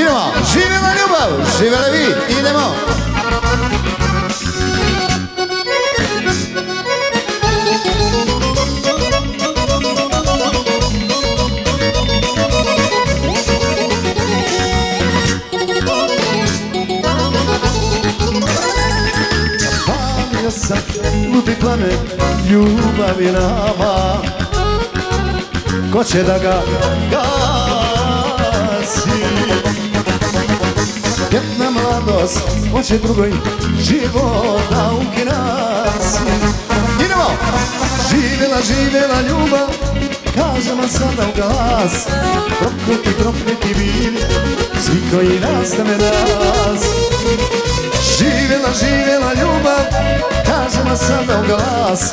Idemo, živjela ljubav, živjela vi, idemo. Palio sam ljubavi nama Ko će da ga gasi mladost hoće drugoj život da ukinasi Idemo, Živjela, živjela ljubav Kažemo sada u glas. Prokleti, prokleti bili Svi koji nastave nas. Živjela, živjela ljubav Kažemo sada u glas.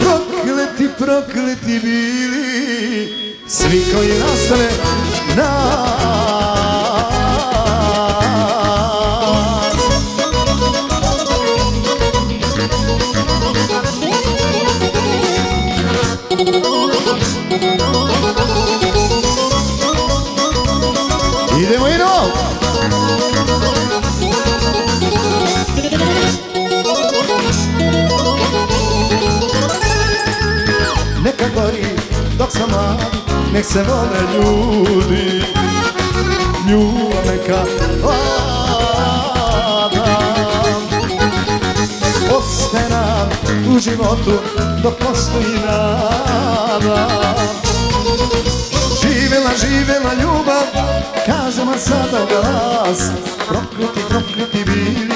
Prokleti, prokleti bili Svi koji nastave nas Nek se vole ljudi Ljubav neka vlada. Ostaje nam u životu dok postoji nada. Živjela, živjela ljubav Kažemo sada u glas Prokleti, prokleti bili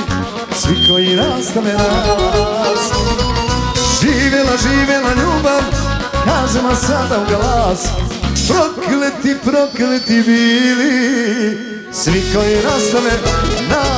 Svi koji nastave nas. Živjela, živjela ljubav Kažemo sada u glas. Prokleti, prokleti bili. Svi koji nastave nas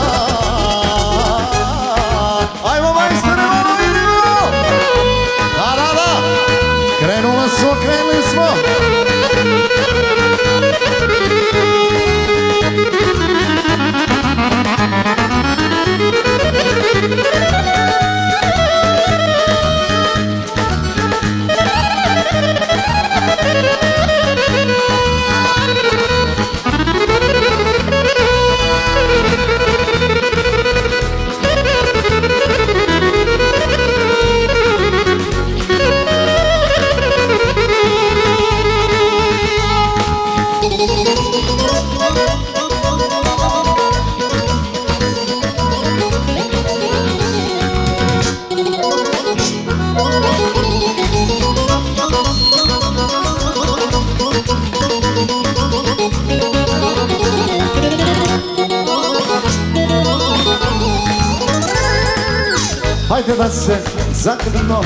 Hajde da se zagrlimo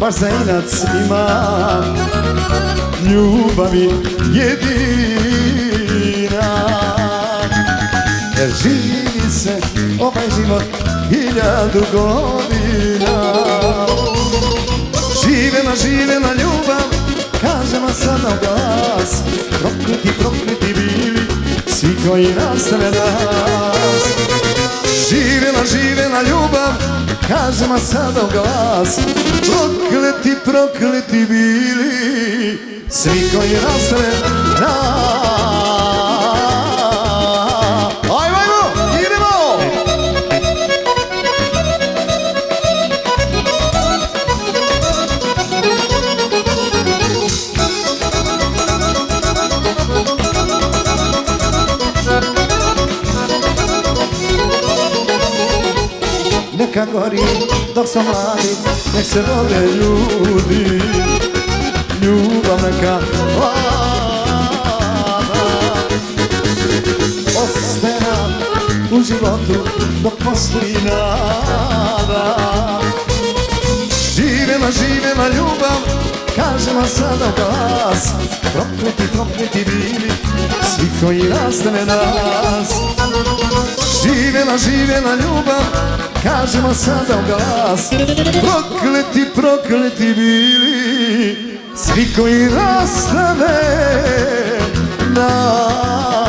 baš za inat svima Ljubavi jedina. Jer živi se ovaj život hiljadu godina. Živela, živela ljubav, kažemo sada glas. Prokleti, prokleti bili, svi koji nastave nas. Živjela, živjela ljubav, kažemo sada u glas Prokleti, prokleti bili, svi koji nas Neka gori dok sam mladi, nek se vole ljudi. Ljubav neka vlada Ostaje nam u životu dok postoji nada. Živjela, živjela ljubav, kažemo sada glas. Prokleti, prokleti bili, svi koji nastave nas Živjela, ljubav, kažemo sada u glas. Prokleti, prokleti bili, svi koji nastave nas